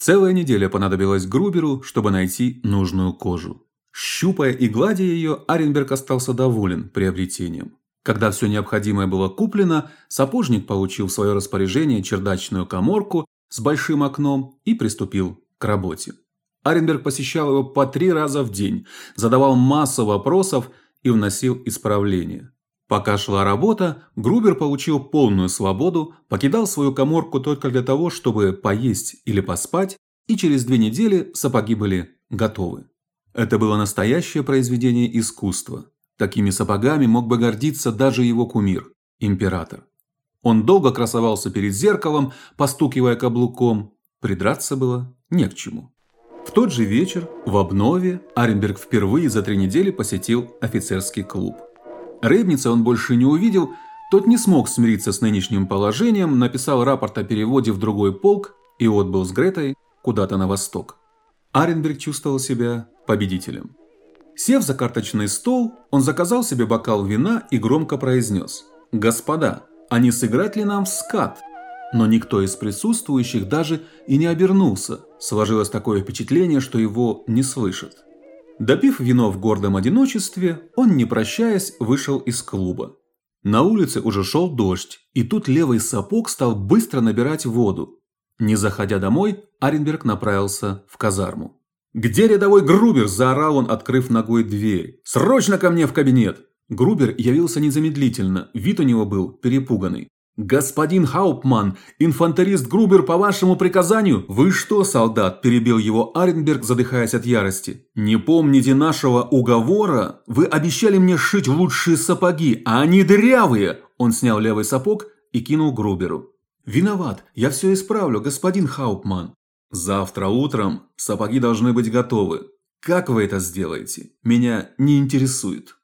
Целая неделя понадобилась Груберу, чтобы найти нужную кожу. Щупая и гладя ее, Аренберг остался доволен приобретением. Когда все необходимое было куплено, сапожник получил в свое распоряжение чердачную каморку с большим окном и приступил к работе. Аренберг посещал его по три раза в день, задавал массу вопросов и вносил исправления. Пока шла работа, Грубер получил полную свободу, покидал свою каморку только для того, чтобы поесть или поспать, и через две недели сапоги были готовы. Это было настоящее произведение искусства. Такими сапогами мог бы гордиться даже его кумир, император. Он долго красовался перед зеркалом, постукивая каблуком. Придраться было не к чему. В тот же вечер в Обнове Аренберг впервые за три недели посетил офицерский клуб. Рыбница он больше не увидел, тот не смог смириться с нынешним положением, написал рапорт о переводе в другой полк и отбыл с Гретой куда-то на восток. Аренберг чувствовал себя победителем. Сев за карточный стол, он заказал себе бокал вина и громко произнес «Господа, а не сыграть ли нам в скат?» Но никто из присутствующих даже и не обернулся. Сложилось такое впечатление, что его не слышат. Допив вино в гордом одиночестве, он, не прощаясь, вышел из клуба. На улице уже шел дождь, и тут левый сапог стал быстро набирать воду. Не заходя домой, Аренберг направился в казарму. «Где рядовой Грубер?» – заорал он, открыв ногой дверь. «Срочно ко мне в кабинет!» Грубер явился незамедлительно, вид у него был перепуганный. «Господин Хауптман, инфантерист Грубер по вашему приказанию?» «Вы что, солдат?» – перебил его Аренберг, задыхаясь от ярости. «Не помните нашего уговора? Вы обещали мне шить лучшие сапоги, а они дырявые!» Он снял левый сапог и кинул Груберу. «Виноват, я все исправлю, господин Хауптман». «Завтра утром сапоги должны быть готовы. Как вы это сделаете? Меня не интересует».